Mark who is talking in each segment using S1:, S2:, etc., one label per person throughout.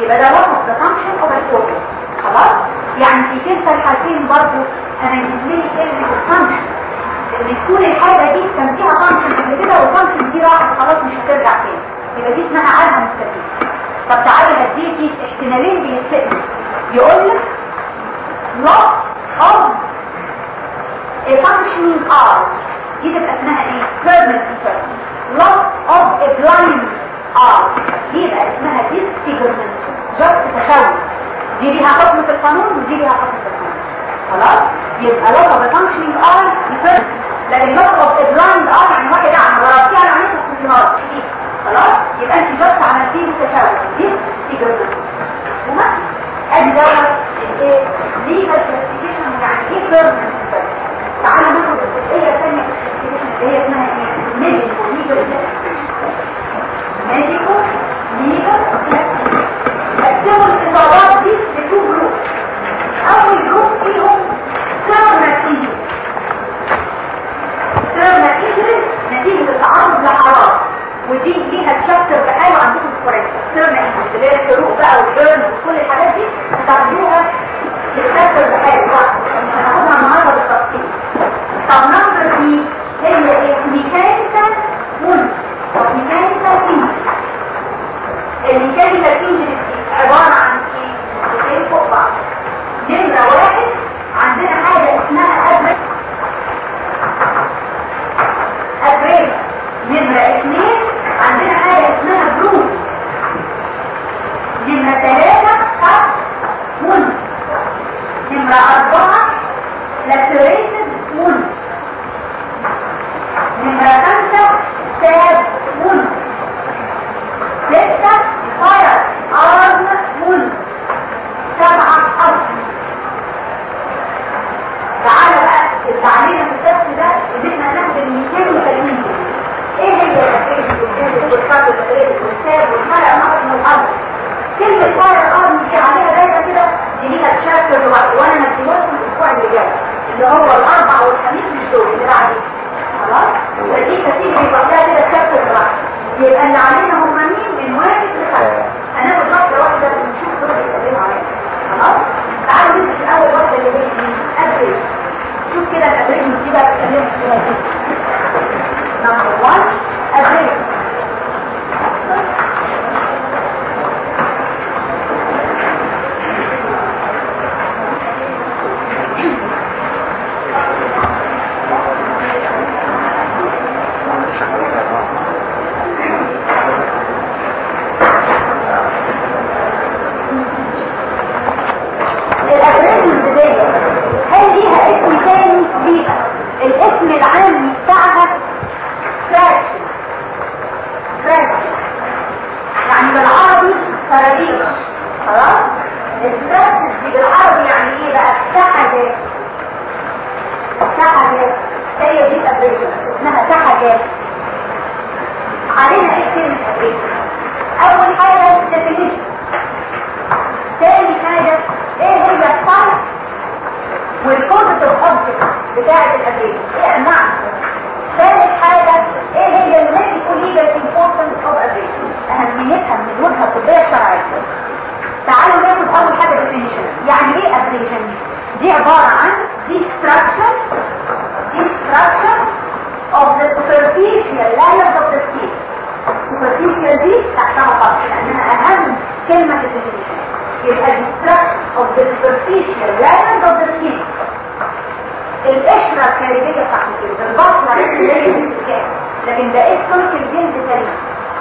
S1: يبقى ده برضه أو over خلاص؟ يعني في كلتا الحالتين برضه أنا بالنسبة لي كلمة ال function إن تكون الحاجة دي كان فيها function قبل كده وال function دي راحت خلاص مش هترجع تاني. يبقى دي اسمها عاهة مستديمة طب تعالى هديكي احتمالين بيتسأل. يقول لك loss of a functioning eye دي تبقى اسمها إيه؟ permanent infirmity loss of a blind R دي يبقى اسمها ديستيجمنت بالظبط تخوف دي ليها حكم في القانون ودي ليها حكم في القانون. خلاص؟ يبقى لغه فانكشنينج ار ديفيرنت لكن لغه بلايند ار يعني واحد عن وراسي أنا عملت استثمار خلاص؟ يبقى انت بس عملتيه تشاور دي تجربه تمام؟ ادي دوت الايه ليها كلاسيفيكيشن يعني إيه بيرمنت تعالى ناخد الجزئية الثانية اللي هي اسمها إيه؟ medico-legal medico-legal نقسم الاصابات دي ل two group اول group فيهم سبب نتيجة. سبب نتيجة نتيجة التعرض لحراره ودي ليها chapter بحاله عندكم في ال forensic سبب نتيجة. اللي هي الحروق بقى وال burn وكل الحاجات دي هتعملوها تشابتر بحاله هناخدها القشرة الخارجية بتاعت الجلد الخارجية لكن ده إيه سمك الجلد سليم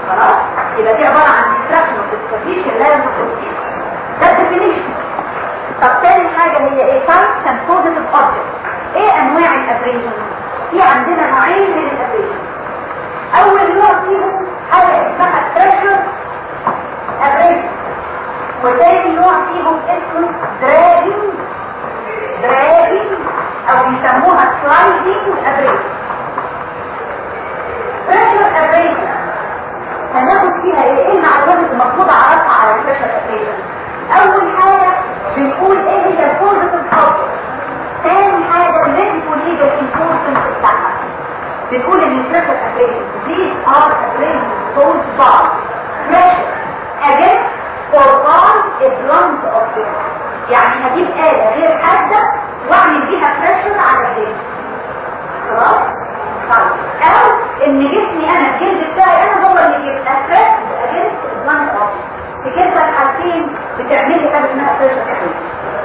S1: خلاص يبقى دي عبارة عن layers of the skin ده ال definition طب تاني حاجة هي إيه types and causative objects إيه انواع ال abrasion في عندنا نوعين من الابريشن اول نوع فيهم حاجة اسمها pressure abrasion وتاني نوع فيهم اسمه dragging أو بيسموها sliding abrasion pressure abrasion هناخد فيها إيه؟ إيه المعلومات المفروض اعرفها على ال pressure abrasion أول حاجة بنقول إيه هي ال causative object تاني حاجة ال medico-legal importance بتاعها بنقول إن ال pressure abrasion these are abrasions caused by pressure against or on a blunt object. يعني هجيب آلة غير حادة واعمل بيها pressure على الجلد خلاص؟ طيب. أو إن جسمي أنا الجلد بتاعي أنا هو اللي يبقى pressure against a blunt object في كلتا الحالتين بتعمل لي حاجة اسمها pressure أكيد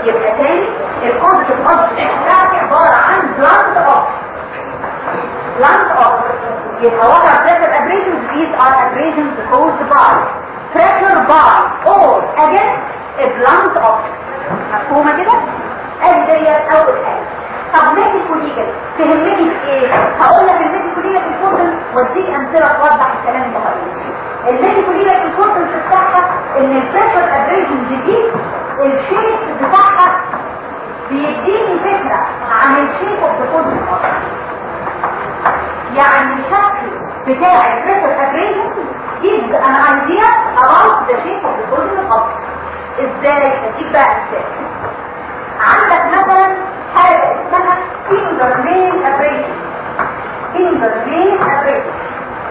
S1: يبقى تاني ال causative object بتاعتي عبارة عن blunt object blunt object يبقى are pressure abrasions these are abrasions caused by pressure by or against blunt object مفهومة كده؟ أول حاجة. طب medico-legal تهمني في إيه؟ هقول لك ال medico-legal importance وأديك أمثلة توضح الكلام ده خالص ال medico-legal importance بتاعها إن ال pressure abrasion دي ال shape بتاعها بيديني فكرة عن ال shape of the causative يعني الشكل بتاع ال pressure abrasion an idea about the shape of the wounding object إزاي؟ اديك بقى مثال. عندك مثلا حاجة اسمها finger nail abrasion. Finger nail abrasion.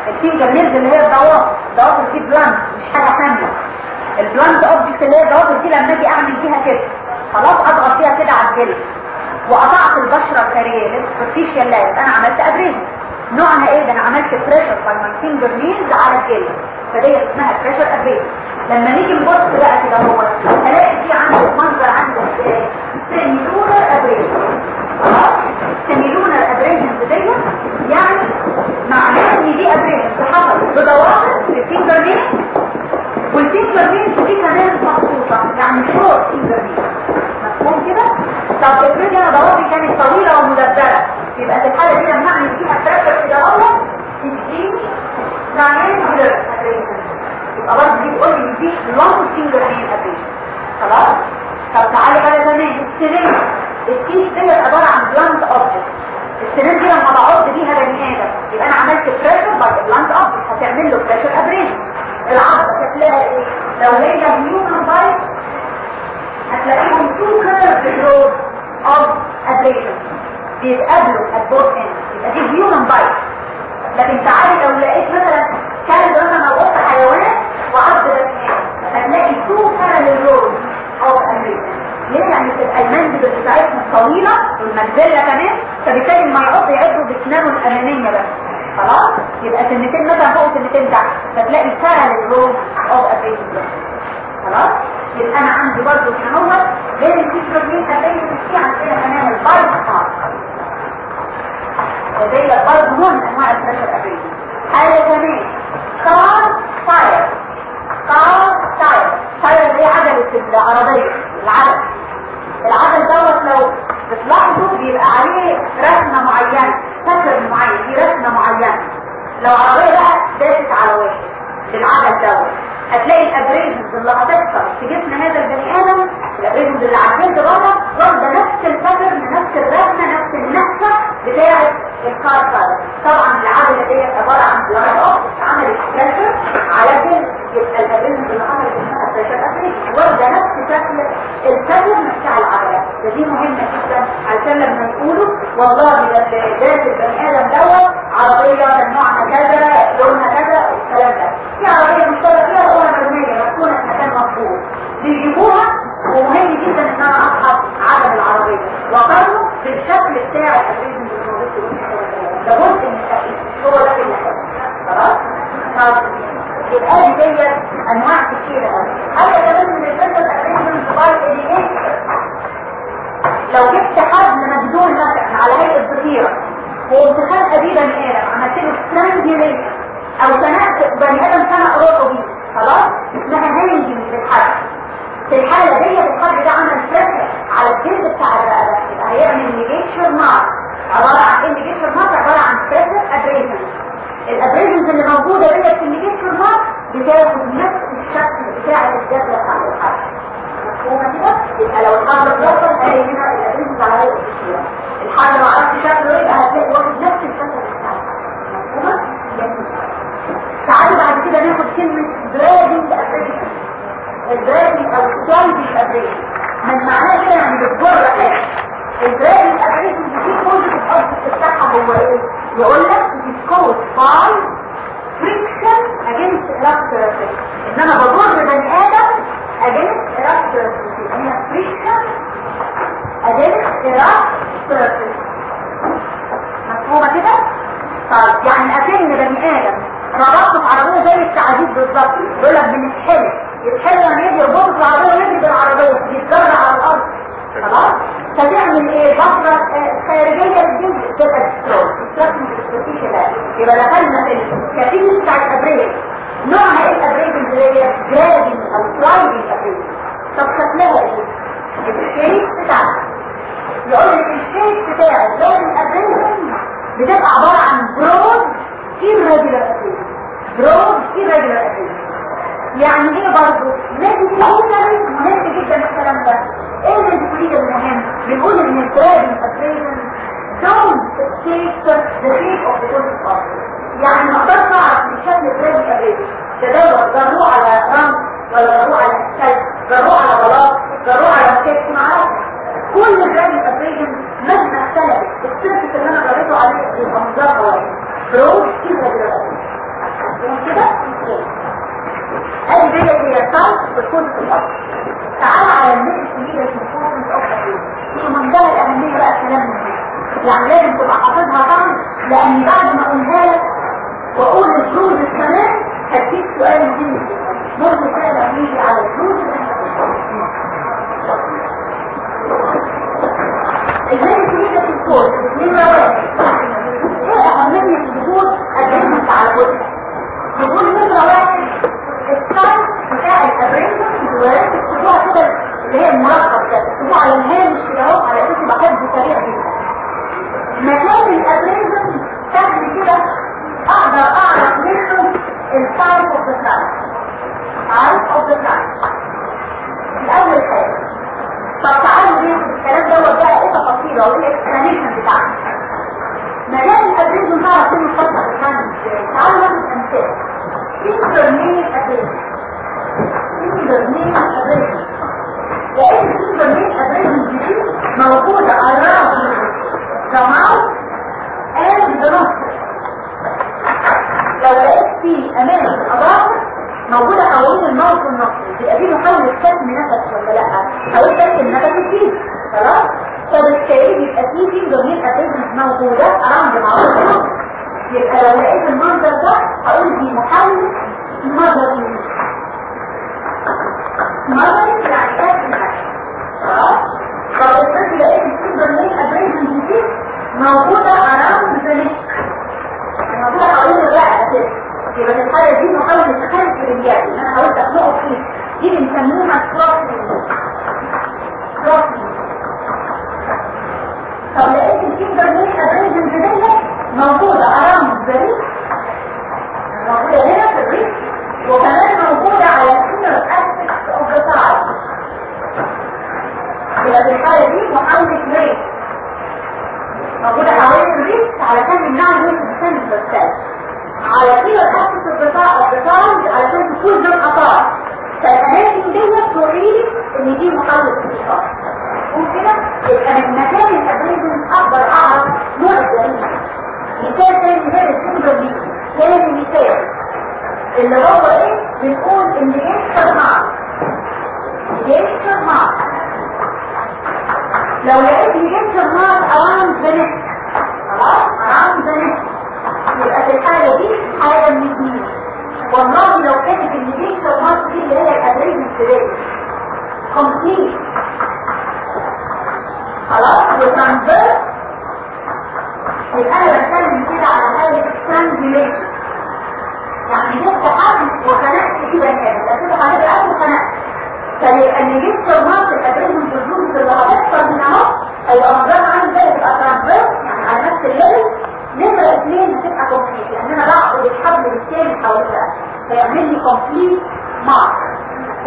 S1: ال finger اللي هي الضوافر. الضوافر دي blunt مش حاجة كامله ال blunt object اللي هي الضوافر دي لما أجي أعمل فيها كده خلاص أضغط فيها كده على الجلد. وقطعت البشرة الخارجيه ال superficial layer أنا عملت abrasion نوعها إيه؟ ده أنا عملت pressure by my finger nails على الجلد. فدي اسمها pressure abrasion لما نيجي نبص بقى كده هو هلاقي في عندي منظر عندي إزاي semilunar abrasion خلاص؟ semilunar abrasion دي يعني معناه إن دي abrasion حصل بضوافر في ال finger nail وال finger nail دي كمان مخصوصة. يعني short finger nail مفهوم كده؟ طب افرضي أنا ضوافري كانت طويلة ومدببة. يبقى في الحاله دي لما اعمل فيها pressure كده أهو. تديني triangular abrasion يبقى برضه دي تقول لي دي long finger nail abrasion خلاص؟ طب تعالي بقى كمان السنان ال teeth ديت عباره عن blunt object السنان دي لما بعض بيها بني آدم يبقى أنا عملت pressure by blunt object تعمل له pressure abrasion العضة شكلها إيه لو هي human bite هتلاقيهم two curved row of abrasion بيتقابلوا at both ends يبقى دي human bite لكن تعالي لو لقيت مثلا كان مثلا قطه حيوانات وعض بني هتلاقي two of abrasion ليه؟ يعني تبقى ال muzzle بتاعتها طويلة وال muzzle كمان فبالتالي لما يعض يعضوا بسنانه الأمامية بس. خلاص؟ يبقى سنتين مثلا فوق سنتين تحت فتلاقي parallel row of abrasion خلاص؟ يبقى أنا عندي برضه هنا غير ال finger nail abrasion في عندنا كمان ال bite ودي برضه نوع من أنواع ال pressure abrasion حاجة كمان. car tyre car tyre tyre دي عجلة العربية العجل العجل دوت لو بتلاحظوا بيبقى عليه رسمة معينة شكل معين في رسمة معينة. لو عربية بقى داست على واحد بالعجل دوت هتلاقي ال abrasions اللي هتحصل في جسم هذا البني آدم ال abrasions اللي الجلد بره واخده نفس ال pattern نفس الرسمة نفس النكهه بتاعه ال car tyre. طبعا العجله ديت عبارة عن object عملت pressure على جلد يبقى ال abrasions اللي عملت abrasion واخده نفس شكل الباترن بتاع العجله فدي مهمة جدا. علشان لما يقولوا والله ده البني آدم دوت عربية نوعها كذا لونها كذا والكلام ده. في عربية مشتركة فيها لونها مرميه مدفونه في مكان مقبول بيجيبوها ومهم جدا ان أنا اصحب عدد العربية. واقارنه بالشكل بتاع في ده جزء من التأكيد هو ده اللي خلاص؟ يبقى دي انواع كتيره قوي حاجة كمان من الفكرة الابريشن موبايل ايديكيشن لو جبت حبل مجدول مثلا على هيئة ضفيره وامتحان ابي بني آدم عملت له سترانجيليشن أو خنقت بني آدم خنق روحه بيه. خلاص؟ اسمها هانجنج في الحبل في الحالة دي الحبل ده عمل بريشر على الجلد بتاع الرقبه يبقى هيعمل نيجيشن مارك عبارة عن إيه نيجيشن مارك عبارة عن بريشر ابريشن ال abrasions اللي موجودة في ال ligature mark بتاخد نفس الشكل بتاع الجدلة بتاع الحبل مفهومة كده؟ يبقى لو الحبل اتوصل هلاقي هنا ال abrasions على the mouth and the nostril لو لقيت في أمان الاظافر موجودة حوالين الموت والنصر يبقى دي محاولة كتم نفس ولا لأ؟ حاولت كتم نفس فيه خلاص؟ فبالتالي يبقى في في ضمير ابيزنس موجودة اراوند معروف. يبقى لو لقيت المنظر ده هقول دي محاولة نظري نظري يعني كتم نفس خلاص فبالتالي لقيت في ضمير ابيزنس دي موجودة ذا نيك موجودة حوالين الرقبة كده يبقى في الحالة دي محاولة تخلف الرياض إن أنا حاولت اخلقه فيه. دي بنسموها كروسنج كروسنج طب لقيت الفيبر ميك ابريزن ديت موجودة ارام الزريق موجودة هنا في الريق وكمان موجودة على السينر اسبكت اوف ذا سايد يبقى في الحالة دي محاولة ليه موجودة حوالين الريق علشان نمنع الويت السن بالسالب على كده تأسس البطاقة تكون دول أطار. فالأماكن ديت توريلي إن دي محاولة انتشار ممكن يبقى من مكان الأبريزن أقدر أعرف نوع مثال تاني غير السنجر دي تاني مثال. اللي هو إيه؟ بنقول إن ينشر مع ينشر مع لو لقيت ينشر مع أوان زنك خلاص؟ زنك يبقى في الحالة دي حاجة من اثنين والله لو كانت النتيجة المصر دي اللي هي الأدريز السبيل كومبليت. خلاص وتنظر يبقى أنا بتكلم كده على حالة الترانزيليشن يعني جبت حد وخنقت كده كامل لكن حاجة الأول وخنقت فيبقى اللي جبت المصر الأدريز الجزوز اللي هتحصل من أهو. هيبقى منظر عن ذلك يبقى ترانزير يعني على نفس الليل. نمرة اثنين هتبقى كومبليت لأن أنا بعقد الحبل بالتالي حول ده. فيعمل لي كومبليت مارك.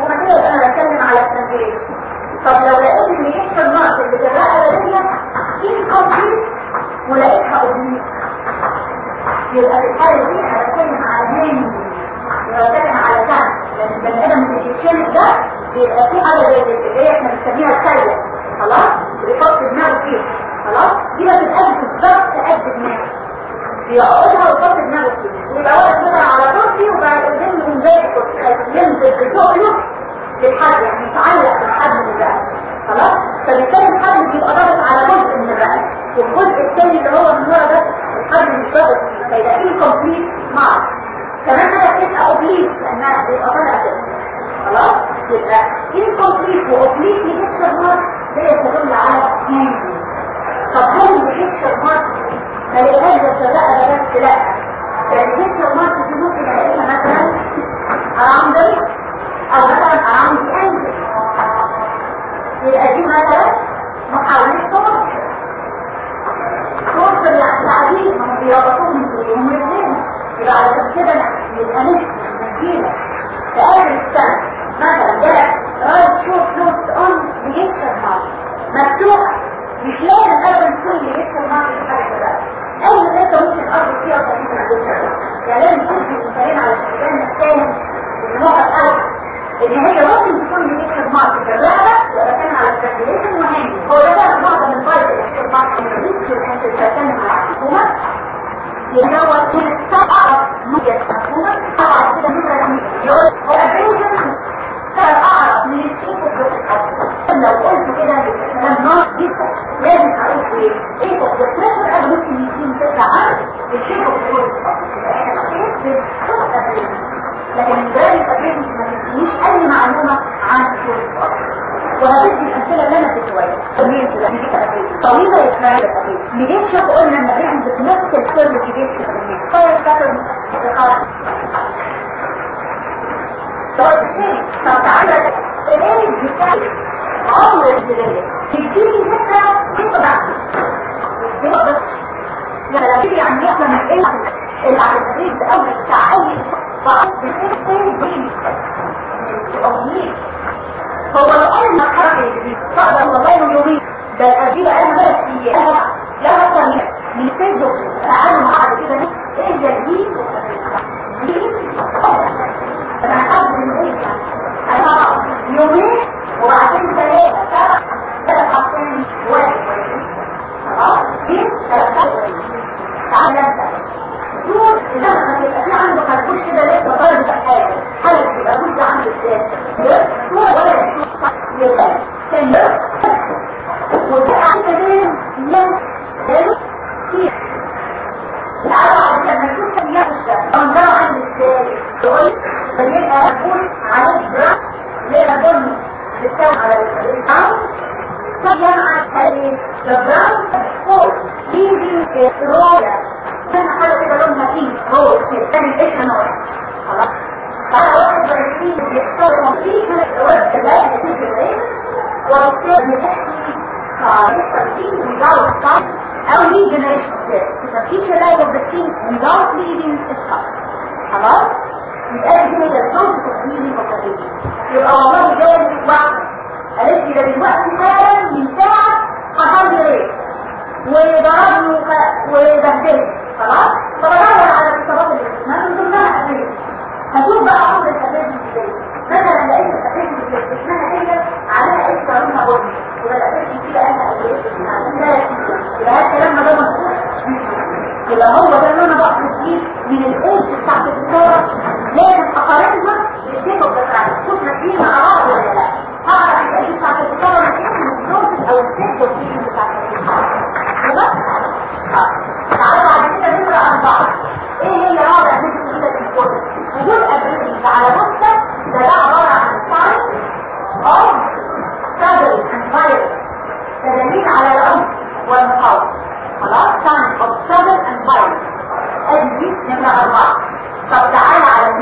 S1: وما كده أنا بتكلم على التنزيل طب لو لقيت إن يحصل مارك اللي في الرقبه دي incomplete ولقيتها oblique يبقى في الحالة دي أنا بتكلم على يبقى بتكلم على hanging لأن البني آدم اللي بيتشنق ده بيبقى في حاجة زي اللي إحنا بنسميها الكليه خلاص؟ بيحط دماغه فيها. خلاص؟ دي ما بتتقدم بالظبط قد دماغه بيقعدها ويحط دماغه فيها. ويبقى واقف على كرسي وبعد يقوم زي ينزل بتقله للحد يعني يتعلق بالحبل من الرقبه خلاص؟ فبالتالي الحبل بيبقى ضاغط على جزء من الرقبه والجزء الثاني اللي هو من ورا ده الحبل مش فيه فيبقى incomplete mark كمان حاجة بتبقى oblique لأنها بيبقى طالع كده. خلاص؟ يبقى incomplete و oblique ligature mark ده يدل على هاندي طب هل ال ligature mark ما لقاش بس الرقبه بس لا. يعني ال ligature mark دي ممكن الاقيها مثلا اراوند أو مثلا اراوند انجل يبقى دي مثلا محاولة توصل توصل يعني تعديل هم بيربطوهم من الاثنين. يبقى على كده يبقى نفس نجيلة في اخر السنة مثلا جالك رايت شوف نوت اون ليكشر مارك مفتوحة. مش لازم ابدا تكون ليكشر مارك حاجة كده أي حاجة ممكن أرض فيها على يعني لازم تكون في المثالين على الشيطان الثاني النقط ألف إن هي ممكن تكون ليكشر مارك في الرقبة ولا كان على التربيليشن مهم هو ده بقى معظم الفايت اللي بيحصل مارك من الريكشر انت بتتكلم على الحكومة. يعني هو كل سبعة نوجة مفهومة طبعا كده نوجة يقول هو صار أعرف من الشيء لو قلت كده كلام ناقص جدا لازم قبل ممكن يكون تسعة عارف الشيء بيقول لكن الجرائم الأبريشن ما تدينيش أي معلومة عن الشيء وهذه الأمثلة اللي أنا شوية طويلة إسرائيل لجيش شوف إن الرحم بتمثل كل جيش طيب كاتر تعالى إيه بتاعي عمر الجديد تديني فكرة بعد بس لما تيجي عن يحلم إيه العديد أو التعالي بعض بسيط هو لو قال انك حركة جديد فقدر والله انه يومين ده الأجيب أنا بلد اياه لا أكثر من فيزو تعالوا مع بعض كده إيه جديد تعال You'll بتساوي على الإنسان فجمع هذه الجراف فوق يجي رؤية كان حاجة كده لونها فيه روح كان إيش نوع خلاص. فأنا واحد برسيل بيختار فيه كانت الأول كذلك تيجي العين وبالتالي بتحكي stop أو lead generation تبقى في شلاية بالسين without leading stop خلاص. يبقى دي كده الصوت تقديمي وتقديمي يبقى والله جاي واحدة قالت لي ده دلوقتي حالا من ساعة حصل لي إيه وضربني وبهدلني خلاص؟ فبدور على الاتصالات اللي اسمها من ضمنها اساسيه هشوف بقى عمر الاساسي إزاي مثلا لقيت الاساسي اللي اسمها هي عليها اسم لونها بني يبقى الاساسي كده أنا يبقى هذا الكلام ده مظبوط يبقى هو ده اللي أنا بقصد فيه من الايدج بتاعت الصورة لازم أقارنها بالسيكو بتاعتها شوف نتيجه اراء ولا لا هعرف الايدج بتاعت الصورة من النوت أو السيكو بتاعت الصورة تعالوا بعد كده نقرا اربعه إيه هي رابع نسبه كده الكود وجود ابريد على نفسك ده ده عباره عن ساين اوف ستابل اند فايروس كدليل على العنف والمقاومه خلاص sign of struggle and violence ادي نمره اربعه طب تعالى على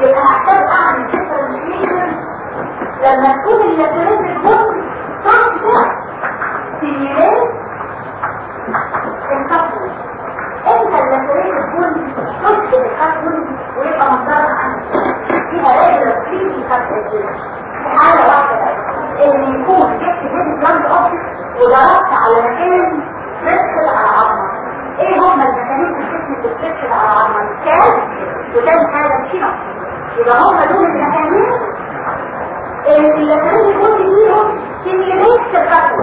S1: يبقى هحتاج اعمل ديفرنشيشن لما تكون اللاترين الجزء صح كده سيميلين الكابل انت اللاترين الجزء صح الكابل ويبقى مصدرها عندك فيها رجل فيه الكابل دي حالة واحدة إن يكون جبت هيدي بلاند اوبتك وضربت على مكان بيرسل على عظمة. إيه هم المكانين في الجسم اللي بترسل على عظمة؟ الكال وتاني حاجة الشنط يبقى هم دول المكانين اللي كانوا يكون فيهم سيميليت سيركاتو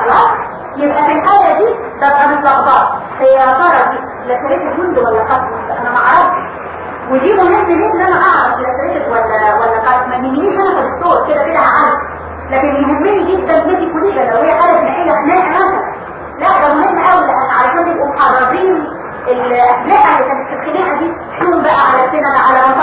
S1: خلاص؟ يبقى في الحالة دي ببقى متلخبطة. هي يا ترى دي لكريت الجند ولا قتل أنا ما أعرفش. ودي مهم ليه؟ إن أنا أعرف لكريت ولا ولا قتل ما يهمنيش أنا في الدكتور كده كده هعرف. لكن يهمني جدا ميدي كوليجا لو هي حالة نحيلة خناقة مثلا. لا ده مهم قوي علشان يبقوا محررين الاسلحة اللي كانت في الخناقة دي. شوم بقى على سنة على مطاول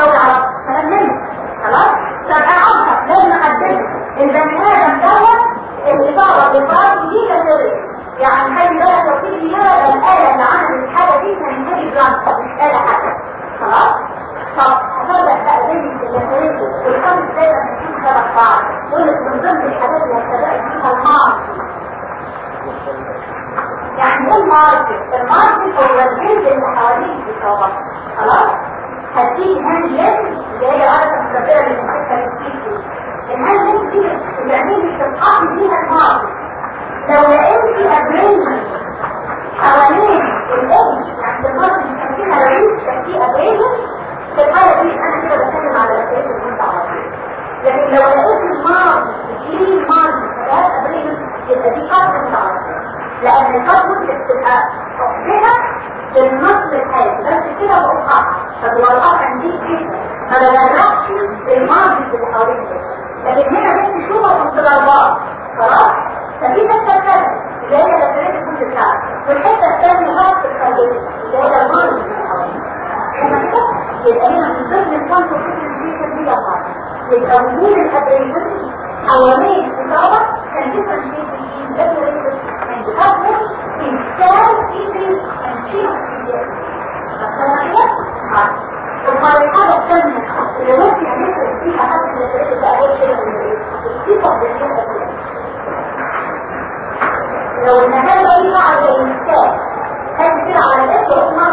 S1: لو ان هذا يقع الإنسان هل الإنسان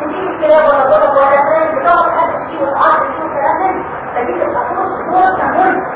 S1: تجيب الكلاب ولا الضرب ولا الثاني بتقعد حد تجيب العصر تجيب الكلام ده فدي بتبقى صوره صوره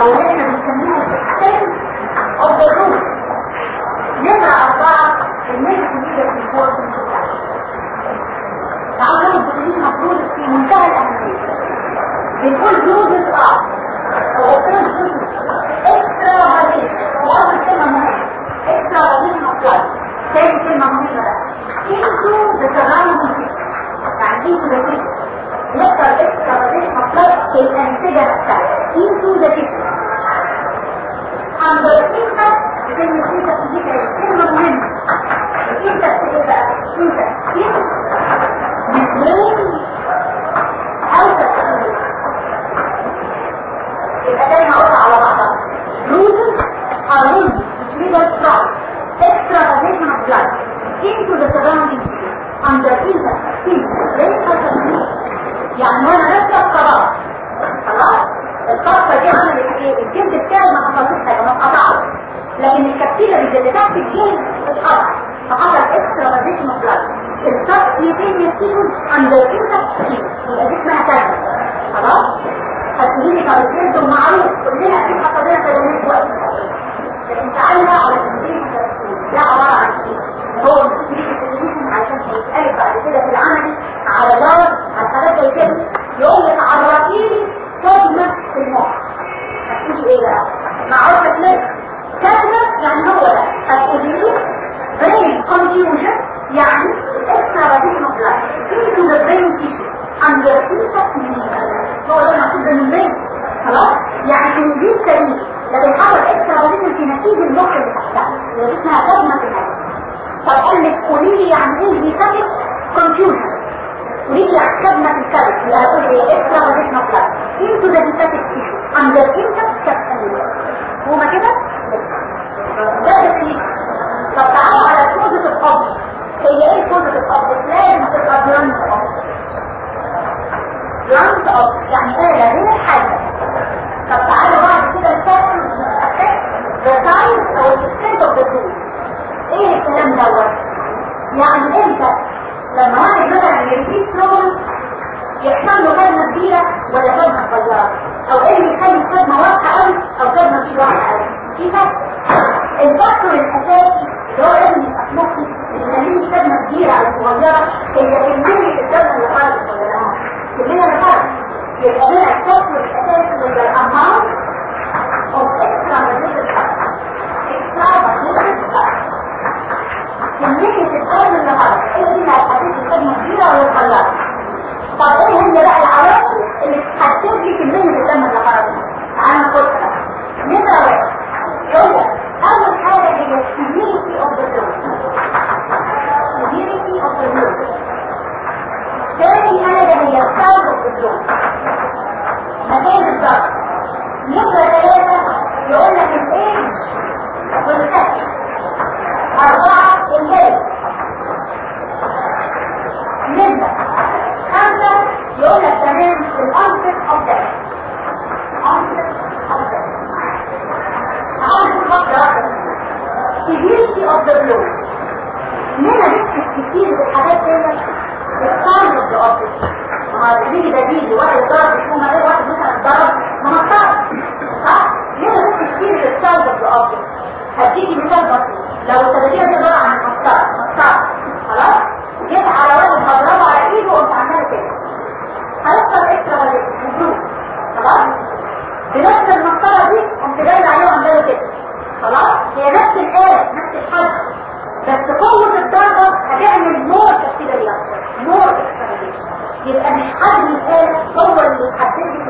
S1: أو إحنا بنسميه السن اوف ذا روت منها أربعة في رينفورسمنت تعود الدكتورين مفروض في منتهى الأهمية. بنقول جوزز آه وقلنا جوزز اكسترا هاريز واول كلمة مهمة. اكسترا هاريز مطلوب ثاني كلمة مهمة بقى. انتو بتغامضوا يعني انتو بتغامضوا نقطه اكسترا هاريز مطلوب في الأنسجة هو اللي يحدد لي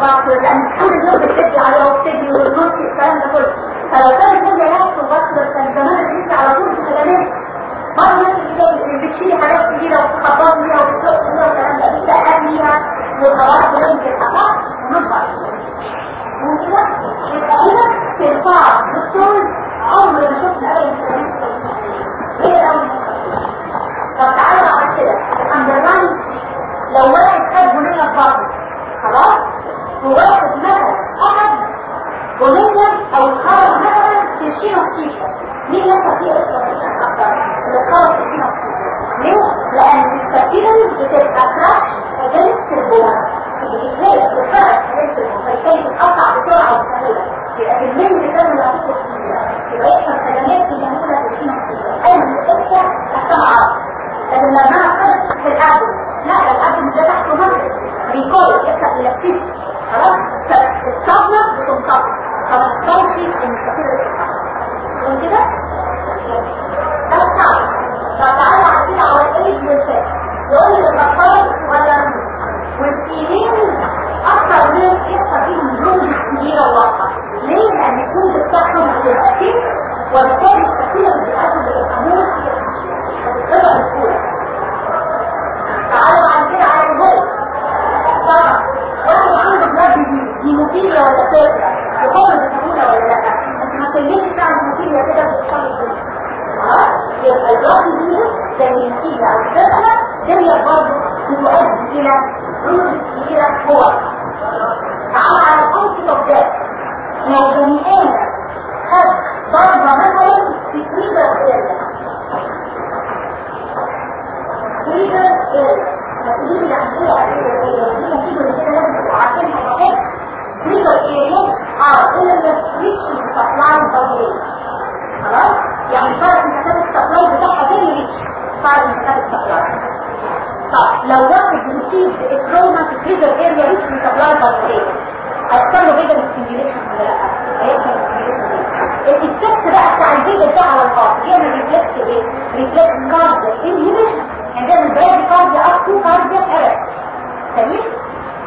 S1: بعض لأن بتدي وبتدي الكلام ده كله فلو كان زمان على طول بعض الناس اللي بتشيل حاجات كبيره وبتخبط بيها وبتسوق بيها والكلام ده انت اهليها والخواص اللي ممكن ترفع بالطول عمر ما شفنا اي هي الأول طب تعالوا على كده لو واحد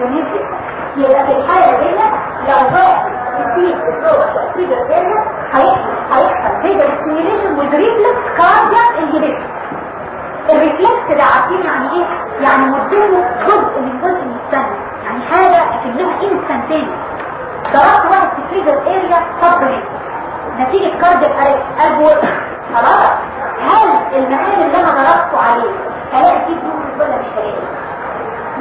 S1: يبقى في الحالة دي لو ضاع كتير الضغط تأثير الدنيا هيحصل هيحصل زي الستيميليشن والريفلكس كاردياك انجليكس الريفلكس ده عارفين يعني إيه؟ يعني مديله جزء من جزء من السنة. يعني حاجة اكنها انستنتيني ضربت واحد في تريجر اريا صدري نتيجة كاردياك اريك ابوت خلاص. هل المكان اللي أنا ضربته عليه هلاقي فيه دور ولا مش هلاقي؟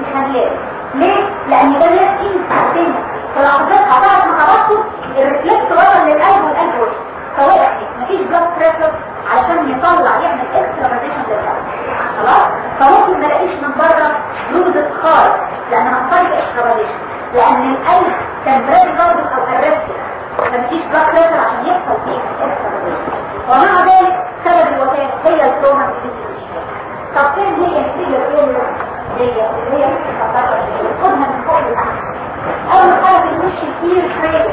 S1: مش هلاقي ليه؟ لأن ده ليه قيمة بعدين فلو حضرتك قطعت مع راسه الريفلكس ورا للقلب والقلب ورا فوقع مفيش بلاد بريشر علشان يطلع يعمل اكسترا بريشن للقلب. خلاص؟ فممكن ما الاقيش من بره لوز خالص لأن هنطلق اكسترا بريشن لأن القلب كان بريد برضه أو أرسل فمفيش بلاد بريشر عشان يحصل فيه اكسترا ومع ذلك سبب الوفاة هي الكروماتيك طب فين هي؟ النتيجة إيه هي خدها من فوق لتحت اول حاجة في الوش كتير خارج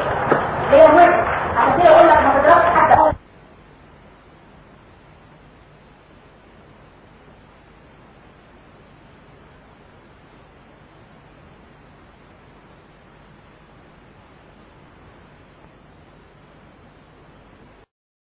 S1: هي مرض عشان كده أقول لك ما تضربش حد